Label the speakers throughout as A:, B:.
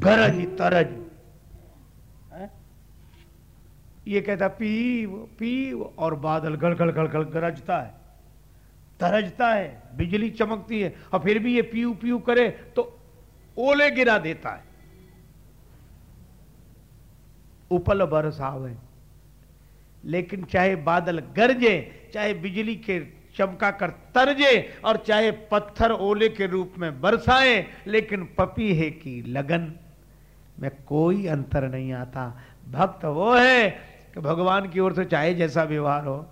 A: गरज तरज। ये कहता पीव पीव और बादल गड़गड़ गल गरजता है। तरजता है बिजली चमकती है और फिर भी ये पीऊ पीऊ करे तो ओले गिरा देता है। उपल बरसावे लेकिन चाहे बादल गरजे चाहे बिजली के चमका कर तरजे और चाहे पत्थर ओले के रूप में बरसाए लेकिन पपी है की लगन में कोई अंतर नहीं आता। भक्त वो है कि भगवान की ओर से चाहे जैसा व्यवहार हो।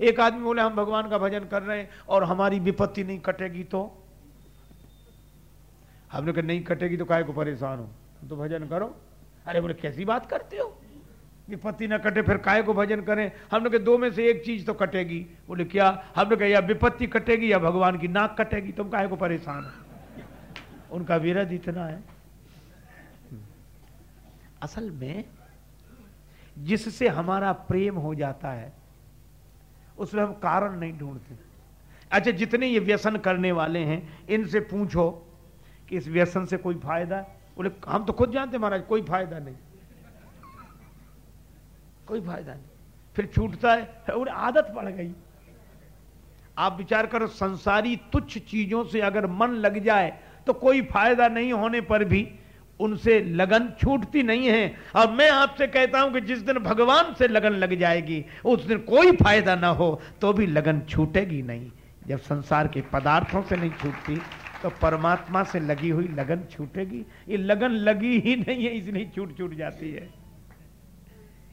A: एक आदमी बोले, हम भगवान का भजन कर रहे हैं और हमारी विपत्ति नहीं कटेगी तो? हमने कहा, नहीं कटेगी तो काय को परेशान हो? तुम तो भजन करो। अरे बोले, कैसी बात करते हो? विपत्ति ना कटे, फिर काय को भजन करें? हमने कहा, दो में से एक चीज़ तो कटेगी। बोले, क्या? हमने कहा, या विपत्ति कटेगी या भगवान की नाक कटेगी। तुम काय को परेशान हो? उनका विरध इतना है। असल में जिससे हमारा प्रेम हो जाता है, उसमें हम कारण नहीं ढूंढते। अच्छा जितने ये व्यसन करने वाले हैं, इनसे पूछो कि इस व्यसन से कोई फ़ायदा बोले, हम तो खुद जानते महाराज, कोई फ़ायदा नहीं। कोई फ़ायदा नहीं। फिर छूटता है और आदत पड़ गई। आप विचार करो, संसारी तुच्छ चीज़ों से अगर मन लग जाए तो कोई फ़ायदा नहीं होने पर भी उनसे लगन छूटती नहीं है। और मैं आपसे कहता हूँ कि जिस दिन भगवान से लगन लग जाएगी, उस दिन कोई फ़ायदा ना हो तो भी लगन छूटेगी नहीं। जब संसार के पदार्थों से नहीं छूटती तो परमात्मा से लगी हुई लगन छूटेगी। ये लगन लगी ही नहीं है, इसलिए छूट छूट जाती है।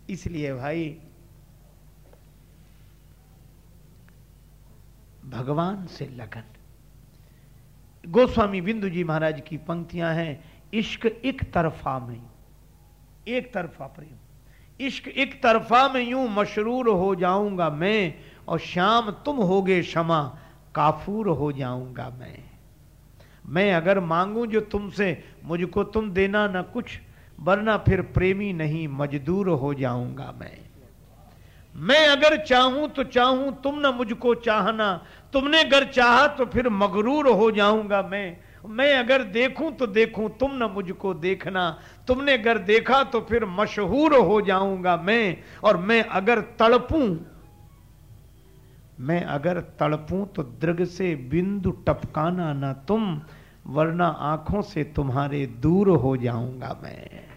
A: इसलिए भाई, भगवान से लगन। गोस्वामी बिंदु जी महाराज की पंक्तियाँ हैं इश्क एक तरफा में एक तरफा प्रेम। इश्क एक तरफा में यूँ मशरूर हो जाऊँगा मैं, और शाम तुम होगे क्षमा, काफूर हो जाऊँगा मैं। मैं अगर मांगू जो तुमसे, मुझको तुम देना ना कुछ, वरना फिर प्रेमी नहीं, मजदूर हो जाऊँगा मैं। मैं अगर चाहूँ तो चाहूँ, तुम ना मुझको चाहना, तुमने अगर चाहा तो फिर मगरूर हो जाऊँगा मैं। मैं अगर देखूँ तो देखूँ, तुम न मुझको देखना। तुमने अगर देखा तो फिर मशहूर हो जाऊँगा मैं। और मैं अगर तड़पूं, मैं अगर तड़पूं तो दृग से बिंदु टपकाना ना तुम, वरना आँखों से तुम्हारे दूर हो जाऊँगा मैं।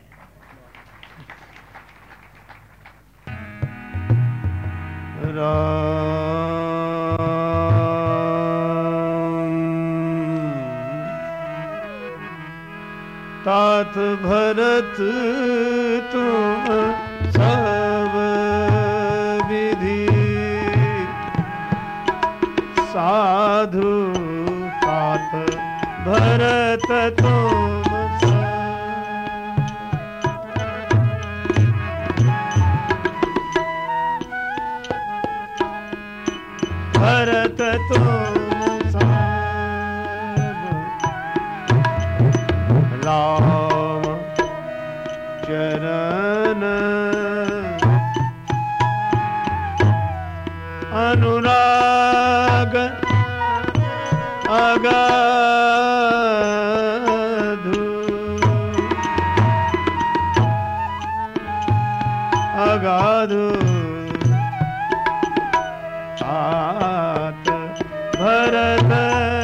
B: विधि साधु तात भरत तुम आत भरत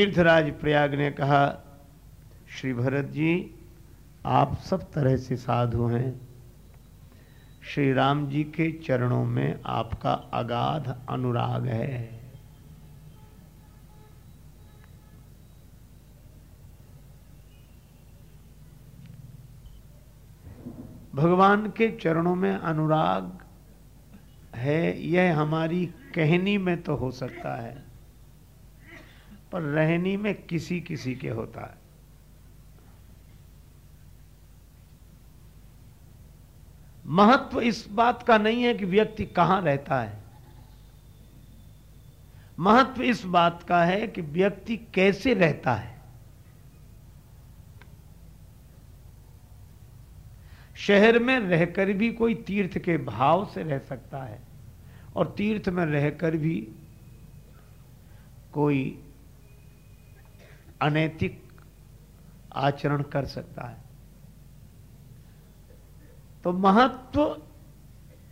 A: तीर्थराज प्रयाग ने कहा, श्री भरत जी, आप सब तरह से साधु हैं। श्री राम जी के चरणों में आपका अगाध अनुराग है। भगवान के चरणों में अनुराग है, यह हमारी कहनी में तो हो सकता है। पर रहनी में किसी किसी के होता है। महत्व इस बात का नहीं है कि व्यक्ति कहाँ रहता है। महत्व इस बात का है कि व्यक्ति कैसे रहता है। शहर में रहकर भी कोई तीर्थ के भाव से रह सकता है और तीर्थ में रहकर भी कोई अनैतिक आचरण कर सकता है। तो महत्व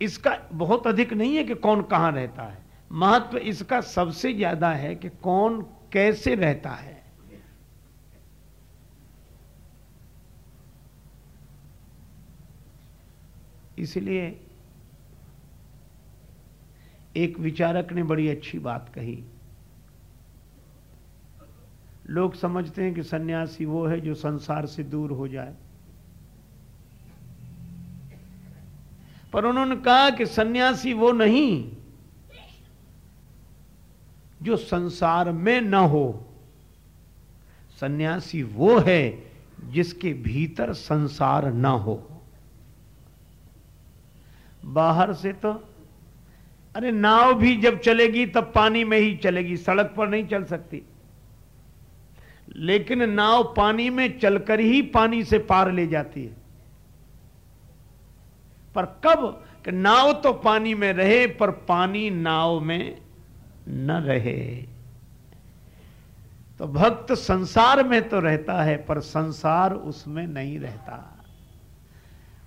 A: इसका बहुत अधिक नहीं है कि कौन कहाँ रहता है। महत्व इसका सबसे ज़्यादा है कि कौन कैसे रहता है। इसलिए एक विचारक ने बड़ी अच्छी बात कही। लोग समझते हैं कि सन्यासी वो है जो संसार से दूर हो जाए। पर उन्होंने कहा कि सन्यासी वो नहीं जो संसार में न हो। सन्यासी वो है जिसके भीतर संसार न हो। बाहर से तो अरे नाव भी जब चलेगी तब पानी में ही चलेगी, सड़क पर नहीं चल सकती। लेकिन नाव पानी में चलकर ही पानी से पार ले जाती है। पर कब कि नाव तो पानी में रहे, पर पानी नाव में न रहे। तो भक्त संसार में तो रहता है, पर संसार उसमें नहीं रहता।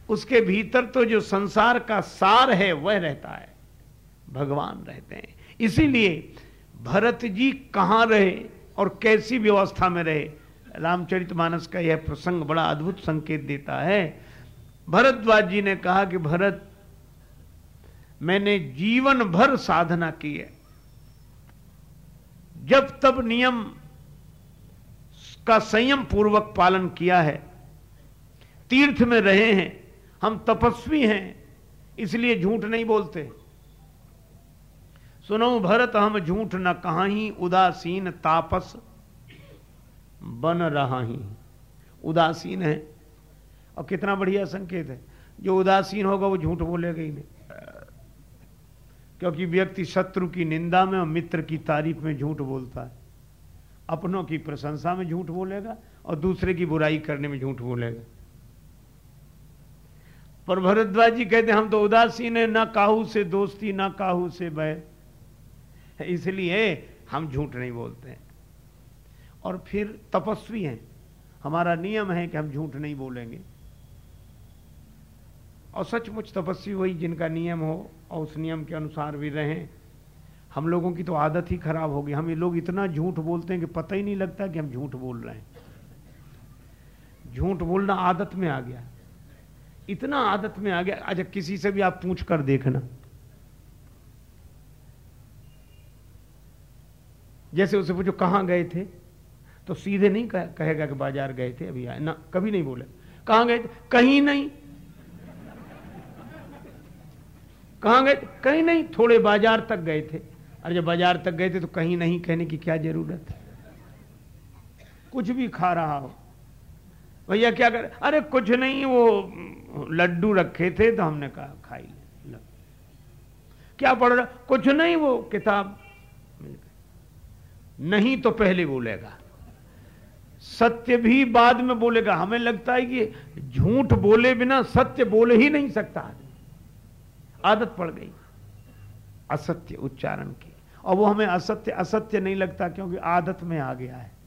A: उसके भीतर तो जो संसार का सार है, वह रहता है। भगवान रहते हैं। इसीलिए भरत जी कहाँ रहे? और कैसी व्यवस्था में रहे? रामचरितमानस का यह प्रसंग बड़ा अद्भुत संकेत देता है। भरद्वाज जी ने कहा कि भरत, मैंने जीवन भर साधना की है। जब तब नियम का संयम पूर्वक पालन किया है, तीर्थ में रहे हैं, हम तपस्वी हैं, इसलिए झूठ नहीं बोलते। सुनो भरत हम झूठ न कहा ही उदासीन तापस बन रहा ही उदासीन है। और कितना बढ़िया संकेत है। जो उदासीन होगा, वो झूठ बोलेगा ही नहीं। क्योंकि व्यक्ति शत्रु की निंदा में और मित्र की तारीफ़ में झूठ बोलता है। अपनों की प्रशंसा में झूठ बोलेगा और दूसरे की बुराई करने में झूठ बोलेगा। पर भरद्वाज जी कहते हम तो उदासीन है, ना काहू से दोस्ती, ना काहू से बैर। इसलिए हम झूठ नहीं बोलते हैं। और फिर तपस्वी हैं। हमारा नियम है कि हम झूठ नहीं बोलेंगे। और सचमुच तपस्वी वही जिनका नियम हो और उस नियम के अनुसार भी रहें। हम लोगों की तो आदत ही खराब होगी हम ये लोग इतना झूठ बोलते हैं कि पता ही नहीं लगता कि हम झूठ बोल रहे हैं। झूठ बोलना आदत में आ गया। इतना आदत में आ गया। अच्छा किसी से भी आप पूछ कर देखना। जैसे उसे पूछो, कहाँ गए थे? तो सीधे नहीं कहेगा कि बाज़ार गए थे, अभी आए। ना, कभी नहीं बोले। कहाँ गए थे? कहीं नहीं। कहाँ गए कहीं नहीं, थोड़े बाज़ार तक गए थे। अरे, जब बाज़ार तक गए थे तो कहीं नहीं कहने की क्या ज़रूरत? है कुछ भी खा रहा हो। भैया, क्या कर अरे, कुछ नहीं, वो लड्डू रखे थे तो हमने कहा, खाई क्या पढ़ रहा कुछ नहीं, वो किताब नहीं तो पहले बोलेगा। सत्य भी बाद में बोलेगा। हमें लगता है कि झूठ बोले बिना सत्य बोले ही नहीं सकता आदमी। आदत पड़ गई। असत्य उच्चारण की। और वो हमें असत्य असत्य नहीं लगता क्योंकि आदत में आ गया है।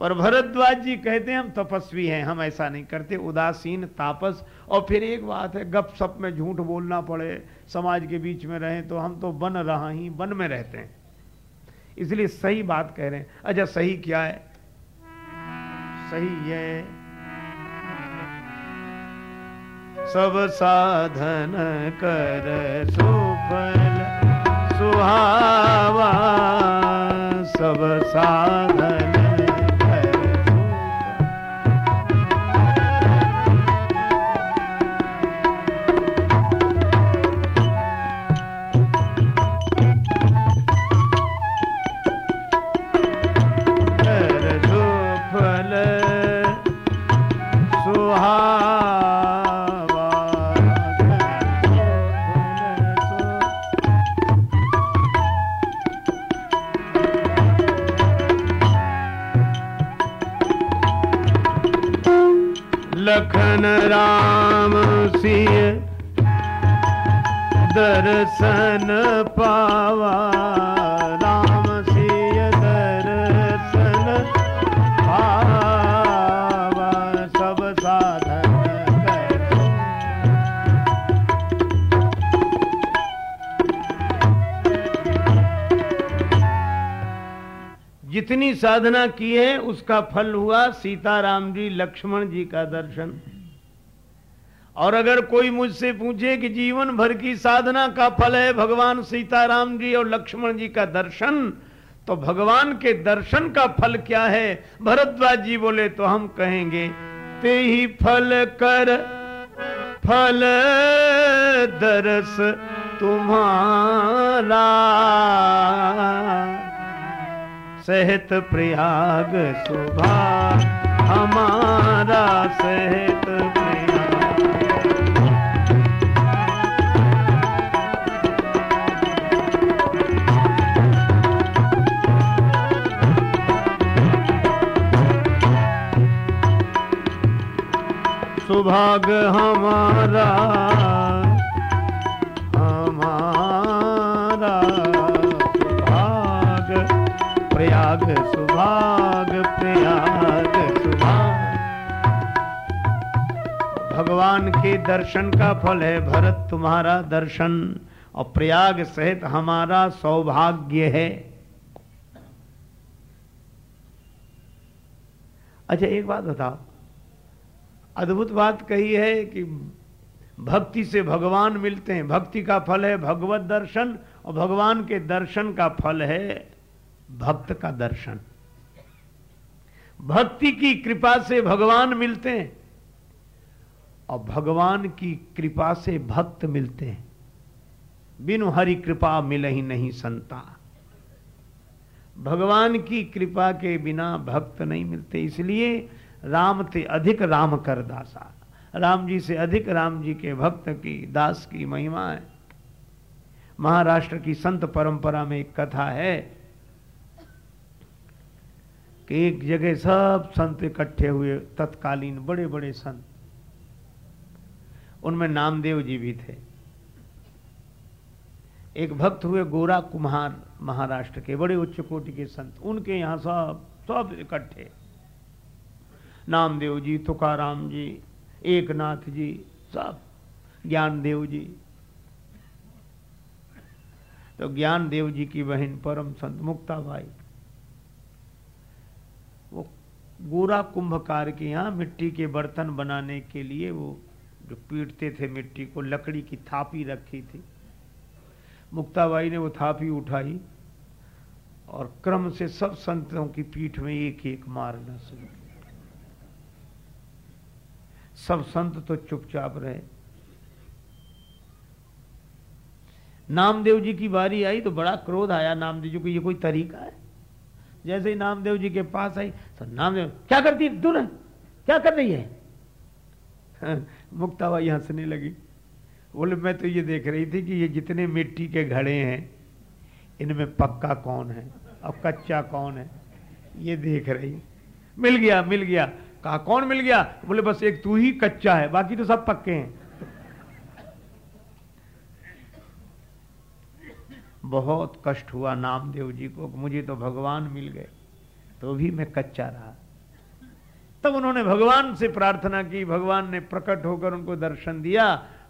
A: पर भरद्वाज जी कहते हैं, हम तपस्वी हैं, हम ऐसा नहीं करते, उदासीन, तापस, और फिर एक बात है, गप सप में झूठ बोलना पड़े, समाज के बीच में रहें तो हम तो बन रहा ही, बन में रहते हैं। इसलिए सही बात कह रहे हैं। अच्छा सही क्या है? सही है,
B: सब साधन कर सुफल सुहावा, सब साधन दर्शन पावा, राम सिंह दर्शन पावा, सब साधन
A: जितनी साधना की है, उसका फल हुआ सीताराम जी लक्ष्मण जी का दर्शन। और अगर कोई मुझसे पूछे कि जीवन भर की साधना का फल है भगवान सीताराम जी और लक्ष्मण जी का दर्शन तो भगवान के दर्शन का फल क्या है? भरद्वाज जी बोले तो हम कहेंगे, ते ही फल कर, फल दरस तुम्हारा। सहित प्रयाग सुभा हमारा सहित सुभाग हमारा हमारा सुभाग प्रयाग सुभाग प्रयाग सुभाग। भगवान के दर्शन का फल है भरत, तुम्हारा दर्शन और प्रयाग सहित हमारा सौभाग्य है। अच्छा एक बात बताओ अद्भुत बात कही है कि भक्ति से भगवान मिलते हैं। भक्ति का फल है भगवत दर्शन और भगवान के दर्शन का फल है भक्त का दर्शन। भक्ति की कृपा से भगवान मिलते हैं और भगवान की कृपा से भक्त मिलते हैं। बिनु हरि कृपा मिल ही नहीं संता। भगवान की कृपा के बिना भक्त नहीं मिलते, इसलिए राम थे अधिक राम कर दासा। राम जी से अधिक राम जी के भक्त की, दास की महिमा है। महाराष्ट्र की संत परंपरा में एक कथा है कि एक जगह सब संत इकट्ठे हुए, तत्कालीन बड़े बड़े संत। उनमें नामदेव जी भी थे। एक भक्त हुए गोरा कुम्हार महाराष्ट्र के, बड़े उच्च कोटि के संत। उनके यहाँ सब सब इकट्ठे। नामदेव जी, तुकाराम जी, एकनाथ जी, सब। ज्ञानदेव जी। तो ज्ञानदेव जी की बहन परम संत मुक्ताबाई। वो गोरा कुंभकार के यहाँ मिट्टी के बर्तन बनाने के लिए वो जो पीटते थे मिट्टी को, लकड़ी की थापी रखी थी। मुक्ताबाई ने वो थापी उठाई और क्रम से सब संतों की पीठ में एक एक मारना शुरू सब संत तो चुपचाप रहे। नामदेव जी की बारी आई तो बड़ा क्रोध आया। नामदेव जी को ये कोई तरीका है? जैसे ही नामदेव जी के पास आई तो नामदेव, क्या करती है? तू क्या कर रही है? मुक्ताबाई हंसने लगी। बोले, मैं तो ये देख रही थी कि ये जितने मिट्टी के घड़े हैं, इनमें पक्का कौन है? और कच्चा कौन है? ये देख रही। मिल गया मिल गया। कहा, कौन मिल गया? बोले, बस एक तू ही कच्चा है, बाकी तो सब पक्के हैं। बहुत कष्ट हुआ नामदेव जी को मुझे तो भगवान मिल गए तो भी मैं कच्चा रहा। तब उन्होंने भगवान से प्रार्थना की, भगवान ने प्रकट होकर उनको दर्शन दिया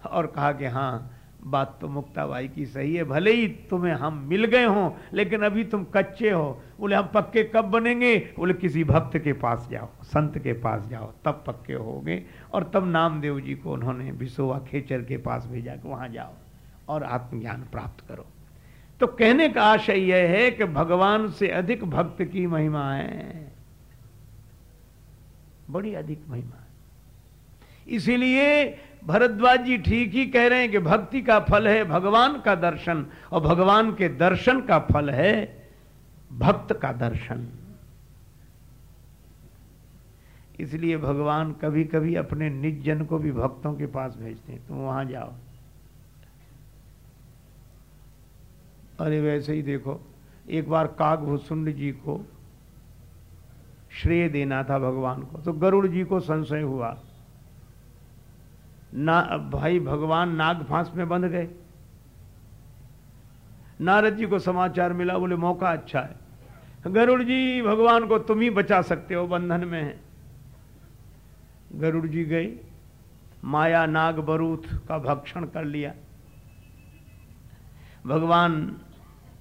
A: और कहा कि हाँ बात तो मुक्ताबाई की सही है, भले ही तुम्हें हम मिल गए हों, लेकिन अभी तुम कच्चे हो। बोले, हम पक्के कब बनेंगे? बोले, किसी भक्त के पास जाओ, संत के पास जाओ, तब पक्के होगे। और तब नामदेव जी को उन्होंने बिसोवा खेचर के पास भेजा कि वहाँ जाओ और आत्मज्ञान प्राप्त करो। तो कहने का आशय यह है कि भगवान से अधिक भक्त की महिमा है। बड़ी अधिक महिमा है। इसीलिए भरद्वाज जी ठीक ही कह रहे हैं कि भक्ति का फल है भगवान का दर्शन, और भगवान के दर्शन का फल है भक्त का दर्शन। इसलिए भगवान कभी कभी अपने निज जन को भी भक्तों के पास भेजते हैं, तुम वहाँ जाओ। अरे वैसे ही देखो, एक बार काग जी को श्रेय देना था भगवान को तो गरुड़ जी को संशय हुआ। ना भाई भगवान नाग फांस में बंध गए। नारद जी को समाचार मिला, बोले, मौका अच्छा है। गरुड़ जी, भगवान को तुम ही बचा सकते हो, बंधन में है। गरुड़ जी गए माया नाग बरूथ का भक्षण कर लिया। भगवान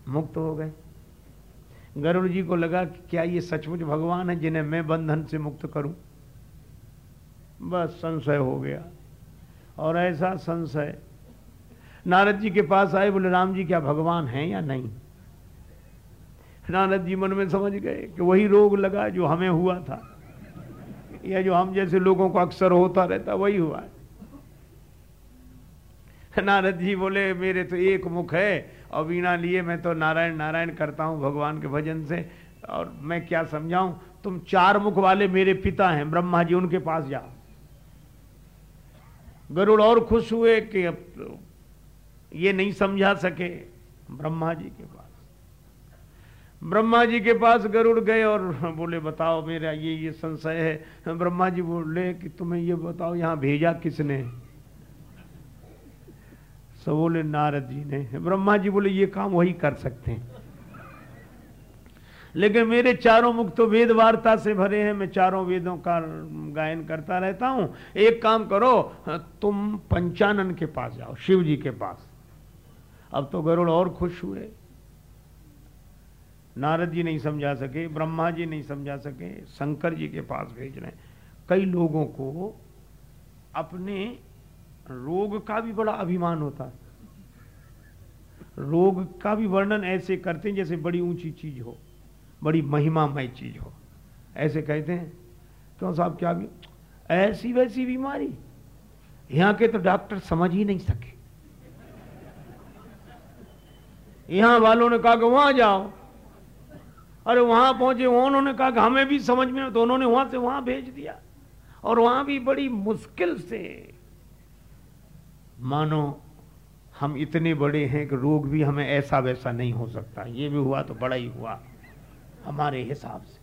A: मुक्त हो गए। गरुड़ जी को लगा कि क्या ये सचमुच भगवान है जिन्हें मैं बंधन से मुक्त करूँ? बस संशय हो गया। और ऐसा संशय। नारद जी के पास आए, बोले, राम जी, क्या भगवान हैं या नहीं? नारद जी मन में समझ गए कि वही रोग लगा जो हमें हुआ था, या जो हम जैसे लोगों को अक्सर होता रहता, वही हुआ है। नारद जी बोले, मेरे तो एक मुख है, और बिना लिए मैं तो नारायण नारायण करता हूँ भगवान के भजन से, और मैं क्या समझाऊं? तुम चार मुख वाले मेरे पिता हैं, ब्रह्मा जी, उनके पास जाओ। गरुड़ और खुश हुए कि अब तो ये नहीं समझा सके ब्रह्मा जी के पास। ब्रह्मा जी के पास गरुड़ गए और बोले, बताओ मेरा ये ये संशय है। ब्रह्मा जी बोले, कि तुम्हें ये बताओ, यहाँ भेजा किसने? सब बोले, नारद जी ने। ब्रह्मा जी बोले, ये काम वही कर सकते हैं। लेकिन मेरे चारों मुख तो वेद वार्ता से भरे हैं। मैं चारों वेदों का गायन करता रहता हूँ। एक काम करो, तुम पंचानन के पास जाओ शिव जी के पास। अब तो गरुड़ और खुश हुए। नारद जी नहीं समझा सके, ब्रह्मा जी नहीं समझा सके, शंकर जी के पास भेज रहे कई लोगों को अपने रोग का भी बड़ा अभिमान होता है। रोग का भी वर्णन ऐसे करते हैं जैसे बड़ी ऊँची चीज़ हो। बड़ी महिमामय चीज़ हो। ऐसे कहते हैं। क्यों साहब क्या भी ऐसी वैसी बीमारी। यहाँ के तो डॉक्टर समझ ही नहीं सके। यहाँ वालों ने कहा कि वहाँ जाओ। अरे वहाँ पहुँचे उन्होंने कहा कि हमें भी समझ में तो उन्होंने वहाँ से वहाँ भेज दिया। और वहाँ भी बड़ी मुश्किल से। मानो, हम इतने बड़े हैं कि रोग भी हमें ऐसा वैसा नहीं हो सकता। ये भी हुआ तो बड़ा ही हुआ। हमारे हिसाब से।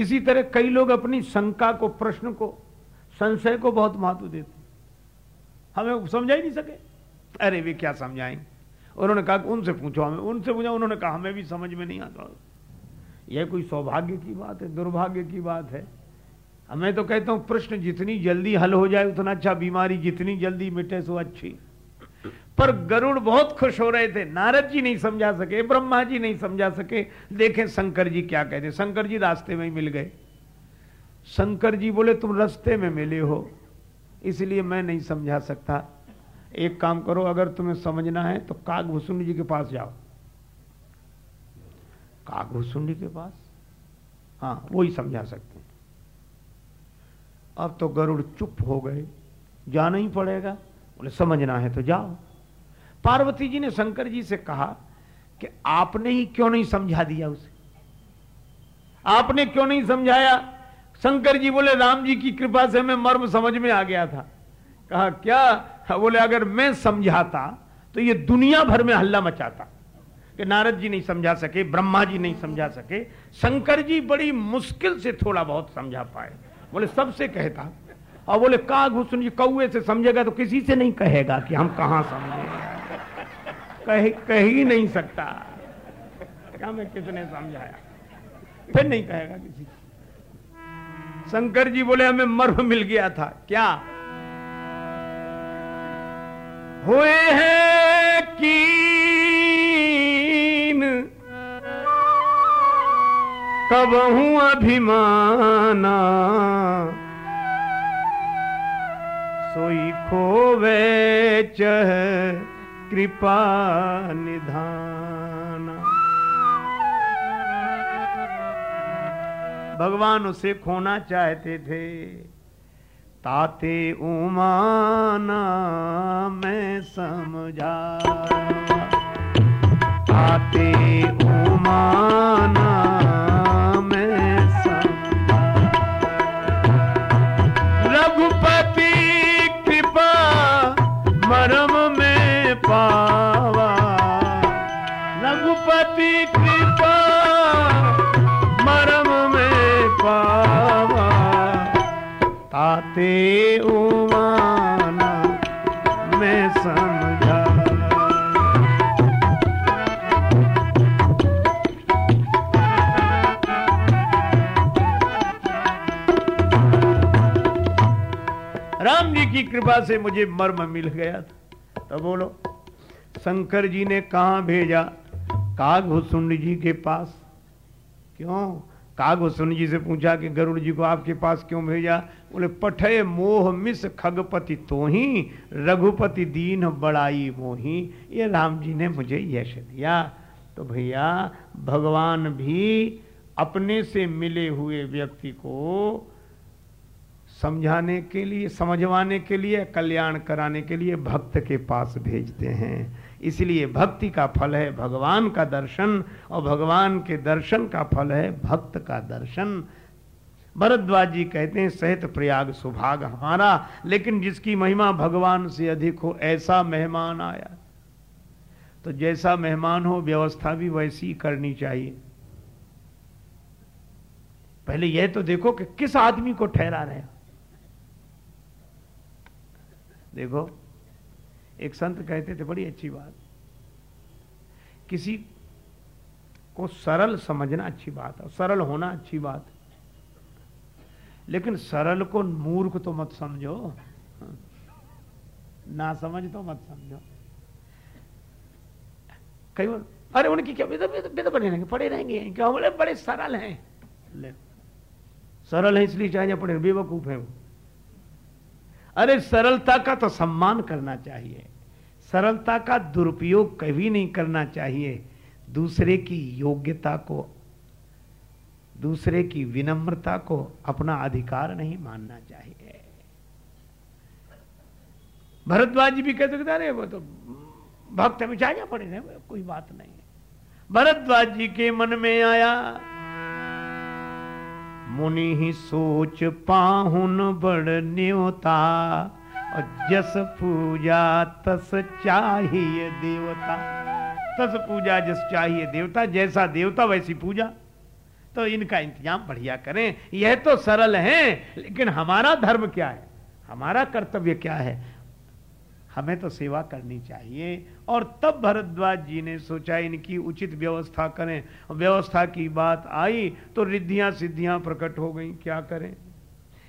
A: इसी तरह कई लोग अपनी शंका को, प्रश्न को, संशय को बहुत महत्व देते हमें समझा ही नहीं सके। अरे वे क्या समझाएँगे उन्होंने कहा उनसे पूछो हमें, उनसे पूछा, उन्होंने कहा हमें भी समझ में नहीं आता। यह कोई सौभाग्य की बात है, दुर्भाग्य की बात है। मैं तो कहता हूँ, प्रश्न जितनी जल्दी हल हो जाए, उतना अच्छा बीमारी जितनी जल्दी मिटे, सो अच्छी। पर गरुड़ बहुत खुश हो रहे थे। नारद जी नहीं समझा सके, ब्रह्मा जी नहीं समझा सके। देखें शंकर जी क्या कहते शंकर जी रास्ते में ही मिल गए। शंकर जी बोले, तुम रास्ते में मिले हो, इसलिए मैं नहीं समझा सकता। एक काम करो, अगर तुम्हें समझना है तो कागभूषुंड जी के पास जाओ। कागभूषुंड के पास? हाँ वो ही समझा सकते हैं। अब तो गरुड़ चुप हो गए। जाना ही पड़ेगा। बोले, समझना है तो जाओ। पार्वती जी ने शंकर जी से कहा कि आपने ही क्यों नहीं समझा दिया उसे? आपने क्यों नहीं समझाया? शंकर जी बोले, राम जी की कृपा से मैं मर्म समझ में आ गया था। कहा, क्या? बोले, अगर मैं समझाता तो ये दुनिया भर में हल्ला मचाता। कि नारद जी नहीं समझा सके, ब्रह्मा जी नहीं समझा सके, शंकर जी बड़ी मुश्किल से थोड़ा बहुत समझा पाए। बोले, सबसे कहता। और बोले, का घुसन जी कौए से समझेगा तो किसी से नहीं कहेगा कि हम कहाँ समझे। कह कह ही नहीं सकता। क्या मैं किसने समझाया? फिर नहीं कहेगा किसी शंकर जी बोले, हमें मर्म मिल गया था। क्या? हुए हैं कीन।
B: कब हूँ अभिमाना। सोई खोवे चह कृपा निधान।
A: भगवान उसे खोना चाहते थे। ताते उमाना मैं समझा। ताते उमाना मुझे मर्म मिल गया था। तो बोलो, शंकर जी ने कहा भेजा? कागभूषुंड जी के पास। क्यों? कागभूषुंड जी से पूछा कि गरुड़ जी को आपके पास क्यों भेजा? बोले पठय मोह मिस खगपति तो ही रघुपति दीन बड़ाई मोही। ये राम जी ने मुझे यश दिया। तो भैया, भगवान भी अपने से मिले हुए व्यक्ति को समझाने के लिए, समझवाने के लिए, कल्याण कराने के लिए भक्त के पास भेजते हैं। इसलिए भक्ति का फल है भगवान का दर्शन और भगवान के दर्शन का फल है भक्त का दर्शन। भरद्वाज जी कहते हैं, सहित प्रयाग सुभाग हमारा, लेकिन जिसकी महिमा भगवान से अधिक हो, ऐसा मेहमान आया। तो जैसा मेहमान हो, व्यवस्था भी वैसी करनी चाहिए। पहले यह तो देखो कि किस आदमी को ठहरा रहे देखो, एक संत कहते थे, बड़ी अच्छी बात। किसी को सरल समझना अच्छी बात है, सरल होना अच्छी बात लेकिन सरल को मूर्ख तो मत समझो। ना समझ तो मत समझो। कई बार, अरे उनकी क्या बेदा पड़े रहेंगे पड़े रहेंगे, क्या? बोले, बड़े सरल हैं। ले, सरल है इसलिए चाहे पड़े, बेवकूफ़ है वो। अरे सरलता का तो सम्मान करना चाहिए। सरलता का दुरुपयोग कभी नहीं करना चाहिए। दूसरे की योग्यता को, दूसरे की विनम्रता को अपना अधिकार नहीं मानना चाहिए। भरद्वाज जी भी कह सकते अरे, वो तो भक्त चाहिए पड़े कोई बात नहीं। भरद्वाज जी के मन में आया मुनि ही सोच पाहुन बड़ न्योता, और जस पूजा तस चाहिए देवता। तस पूजा जस चाहिए देवता, जैसा देवता वैसी पूजा। तो इनका इंतज़ाम बढ़िया करें। यह तो सरल है, लेकिन हमारा धर्म क्या है? हमारा कर्तव्य क्या है? हमें तो सेवा करनी चाहिए। और तब भरद्वाज जी ने सोचा, इनकी उचित व्यवस्था करें। व्यवस्था की बात आई तो रिद्धियाँ सिद्धियाँ प्रकट हो गई। क्या करें?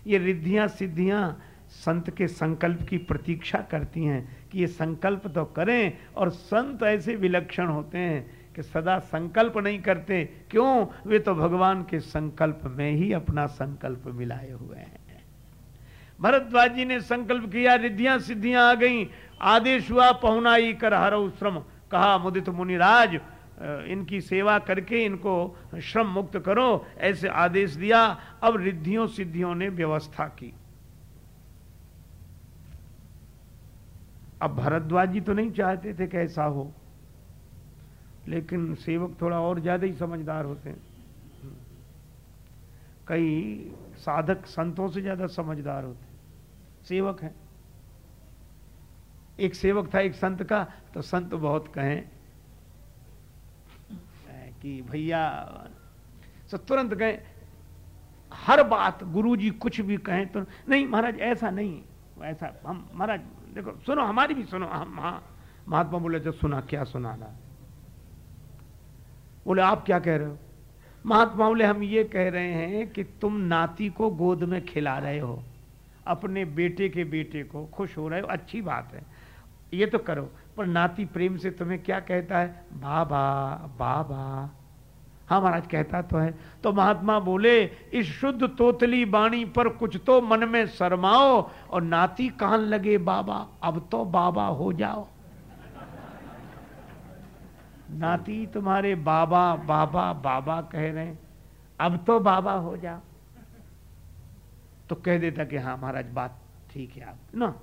A: ये रिद्धियाँ सिद्धियाँ संत के संकल्प की प्रतीक्षा करती हैं कि ये संकल्प तो करें, और संत ऐसे विलक्षण होते हैं कि सदा संकल्प नहीं करते। क्यों? वे तो भगवान के संकल्प में ही अपना संकल्प मिलाए हुए हैं। भरद्वाज जी ने संकल्प किया, रिद्धियाँ सिद्धियाँ आ गई। आदेश हुआ पहुनाई कर हर श्रम। कहा, मुदित मुनिराज इनकी सेवा करके इनको श्रम मुक्त करो, ऐसे आदेश दिया। अब रिद्धियों सिद्धियों ने व्यवस्था की। अब भरद्वाज जी तो नहीं चाहते थे कैसा हो। लेकिन सेवक थोड़ा और ज़्यादा ही समझदार होते हैं। कई साधक संतों से ज़्यादा समझदार होते सेवक हैं। एक सेवक था, एक संत का तो संत बहुत कहें कि भैया तो तुरंत कहें, हर बात गुरुजी कुछ भी कहें तो नहीं, महाराज, ऐसा नहीं ऐसा, हम, महाराज, देखो, सुनो, हमारी भी सुनो, हम हाँ महात्मा बोले तो सुना, क्या सुनाना बोले, आप क्या कह रहे हो? महात्मा बोले, हम ये कह रहे हैं कि तुम नाती को गोद में खिला रहे हो। अपने बेटे के बेटे को खुश हो रहे हो, अच्छी बात है। ये तो करो, पर नाती प्रेम से तुम्हें क्या कहता है? बाबा बाबा। हाँ महाराज, कहता तो है। तो महात्मा बोले, इस शुद्ध तोतली बाणी पर कुछ तो मन में शरमाओ और नाती कान लगे, बाबा, अब तो बाबा हो जाओ। नाती तुम्हारे बाबा बाबा बाबा कह रहे हैं, अब तो बाबा हो जाओ। तो कह देता कि हाँ महाराज, बात ठीक है आप। ना?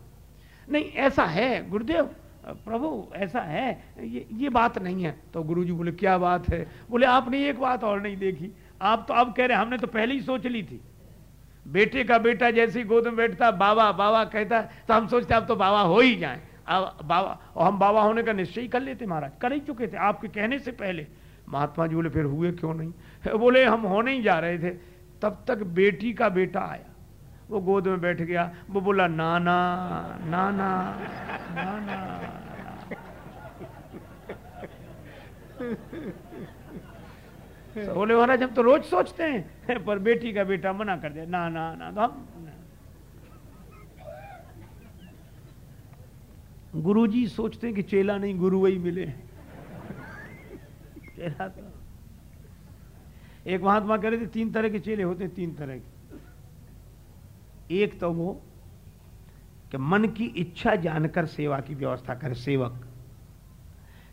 A: नहीं, ऐसा है, गुरुदेव, प्रभु, ऐसा है, ये ये बात नहीं है। तो गुरुजी बोले, क्या बात है? बोले, आपने एक बात और नहीं देखी। आप तो अब कह रहे हमने तो पहले ही सोच ली थी। बेटे का बेटा जैसे ही गोद में बैठता, बाबा बाबा कहता तो हम सोचते, अब तो बाबा हो ही जाए। अब बाबा, और हम बाबा होने का निश्चय ही कर लेते, महाराज, कर ही चुके थे आपके कहने से पहले। महात्मा जी बोले, फिर हुए क्यों नहीं? बोले, हम होने ही जा रहे थे। तब तक बेटी का बेटा आया। वो गोद में बैठ गया, वो बोला, नाना नाना नाना बोले, महाराज, हम तो रोज सोचते हैं, पर बेटी का बेटा मना कर दे ना ना ना तो हम गुरु जी सोचते हैं कि चेला नहीं, गुरु वही मिले। चेला तो एक महात्मा कह रहे थे, तीन तरह के चेले होते हैं, तीन तरह के। एक तो वो कि मन की इच्छा जानकर सेवा की व्यवस्था करे, सेवक।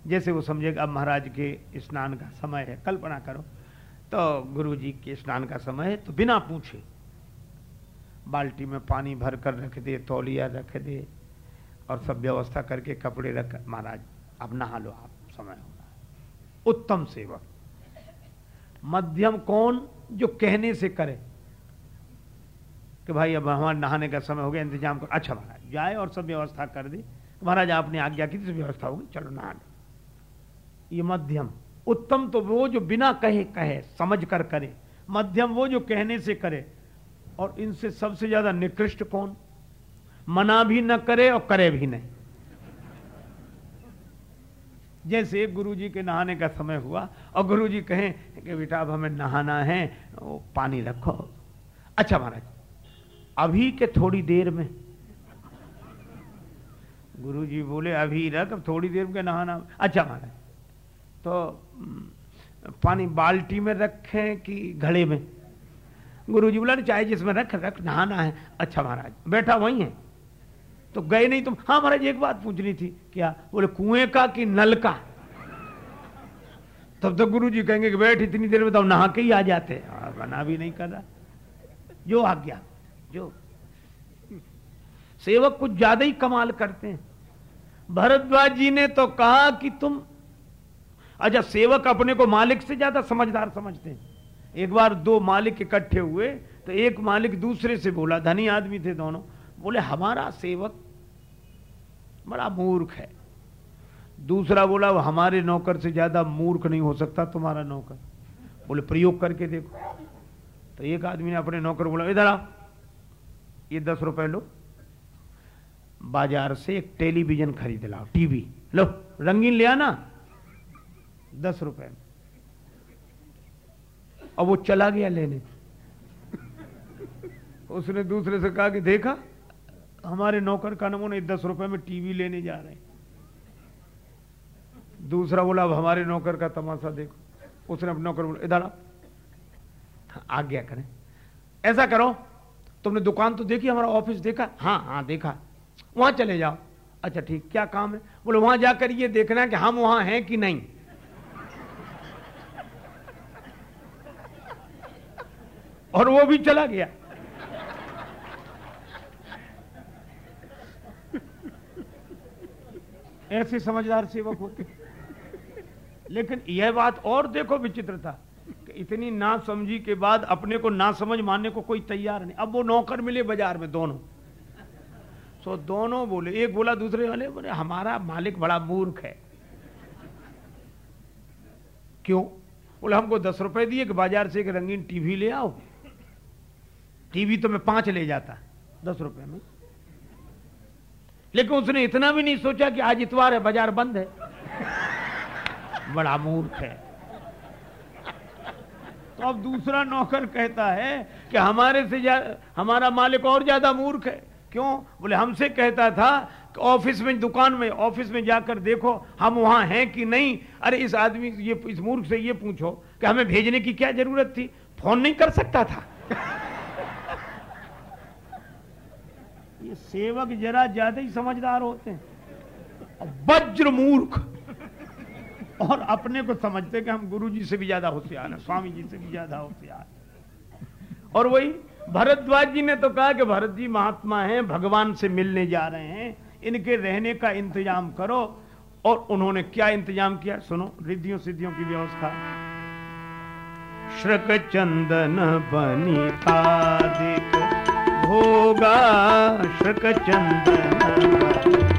A: जैसे वो समझेगा महाराज के स्नान का समय है, कल्पना करो। तो गुरु जी के स्नान का समय है तो बिना पूछे बाल्टी में पानी भर कर रख दे, तौलिया रख दे और सब व्यवस्था करके कपड़े रख, महाराज, अब नहा लो, आप समय हो रहा है उत्तम सेवक। मध्यम कौन जो कहने से करे? कि भाई अब हमारे नहाने का समय हो गया, इंतज़ाम कर। अच्छा महाराज, जाए और सब व्यवस्था कर दी। महाराज, आपने आज्ञा की तो व्यवस्था होगी, चलो नहा ये मध्यम, उत्तम तो वो जो बिना कहे कहे समझ कर। करे मध्यम वो जो कहने से करे। और इनसे सबसे ज़्यादा निकृष्ट कौन? मना भी न करे और करे भी नहीं। जैसे गुरु जी के नहाने का समय हुआ, और गुरु जी कहें कि बेटा, अब हमें नहाना है पानी रखो। अच्छा महाराज अभी के थोड़ी देर में। गुरु जी बोले, अभी रख, अब थोड़ी देर में नहाना। अच्छा महाराज तो पानी बाल्टी में रखें कि घड़े में? गुरु जी बोला चाहे जिसमें रख रख, नहाना है। अच्छा महाराज, बैठा वही है। तो गए नहीं तुम। हाँ महाराज, एक बात पूछनी थी, क्या? बोले, कुएँ का कि नल का? तब तो गुरु जी कहेंगे कि बैठ, इतनी देर में तो नहा के ही आ जाते बना भी नहीं कर रहा। जो आज्ञा। जो सेवक कुछ ज़्यादा ही कमाल करते हैं। भरद्वाज जी ने तो कहा कि तुम अच्छा सेवक अपने को मालिक से ज़्यादा समझदार समझते हैं। एक बार दो मालिक इकट्ठे हुए तो एक मालिक दूसरे से बोला, धनी आदमी थे दोनों, बोले, हमारा सेवक बड़ा मूर्ख है। दूसरा बोला हमारे नौकर से ज़्यादा मूर्ख नहीं हो सकता तुम्हारा नौकर। बोले, प्रयोग करके देखो। तो एक आदमी ने अपने नौकर बोला, इधर आ ये दस रुपए लो। बाज़ार से एक टेलीविज़न खरीद लाओ, टीवी। लो, रंगीन ले आना। दस रुपए। में वो चला गया लेने। उसने दूसरे से कहा कि देखा, हमारे नौकर का नमूने दस रुपए में टीवी लेने जा रहे हैं। दूसरा बोला, अब हमारे नौकर का तमाशा देखो। उसने अपने नौकर बोला, इधर आज्ञा करें। ऐसा करो तुमने दुकान तो देखी हमारा ऑफ़िस देखा? हाँ हाँ देखा। वहाँ चले जाओ। अच्छा ठीक क्या काम है? बोले वहाँ जाकर ये देखना कि हम वहाँ हैं कि नहीं। और वो भी चला गया। ऐसे समझदार सेवक होते लेकिन यह बात और देखो विचित्रता कि इतनी ना समझी के बाद अपने को ना समझ मानने को कोई तैयार नहीं। अब वो नौकर मिले बाज़ार में दोनों। सो दोनों बोले, एक बोला, दूसरे वाले बोले, हमारा मालिक बड़ा मूर्ख है। क्यों? बोले, हमको दस रुपए दिए कि बाज़ार से एक रंगीन टीवी ले आओ। टीवी तो मैं पाँच ले जाता, दस रुपए में। लेकिन उसने इतना भी नहीं सोचा कि आज इतवार है, बाज़ार बंद है। बड़ा मूर्ख है। तो अब दूसरा नौकर कहता है कि हमारे से हमारा मालिक और ज़्यादा मूर्ख है। क्यों? बोले, हमसे कहता था ऑफ़िस में, दुकान में, ऑफ़िस में जाकर देखो, हम वहाँ हैं कि नहीं? अरे, इस आदमी ये, इस मूर्ख से ये पूछो कि हमें भेजने की क्या ज़रूरत थी? फ़ोन नहीं कर सकता था। ये सेवक जरा ज़्यादा ही समझदार होते हैं। वज्र मूर्ख। और अपने को समझते कि हम गुरु जी से भी ज़्यादा होशियार हैं स्वामी जी से भी ज़्यादा होशियार और वही भरद्वाज जी ने तो कहा कि भरत जी महात्मा हैं, भगवान से मिलने जा रहे हैं, इनके रहने का इंतज़ाम करो। और उन्होंने क्या इंतज़ाम किया? सुनो, रिद्धियों सिद्धियों की व्यवस्था।
B: श्रक चंदन बनितादिक भोगा श्रक चंदन देखी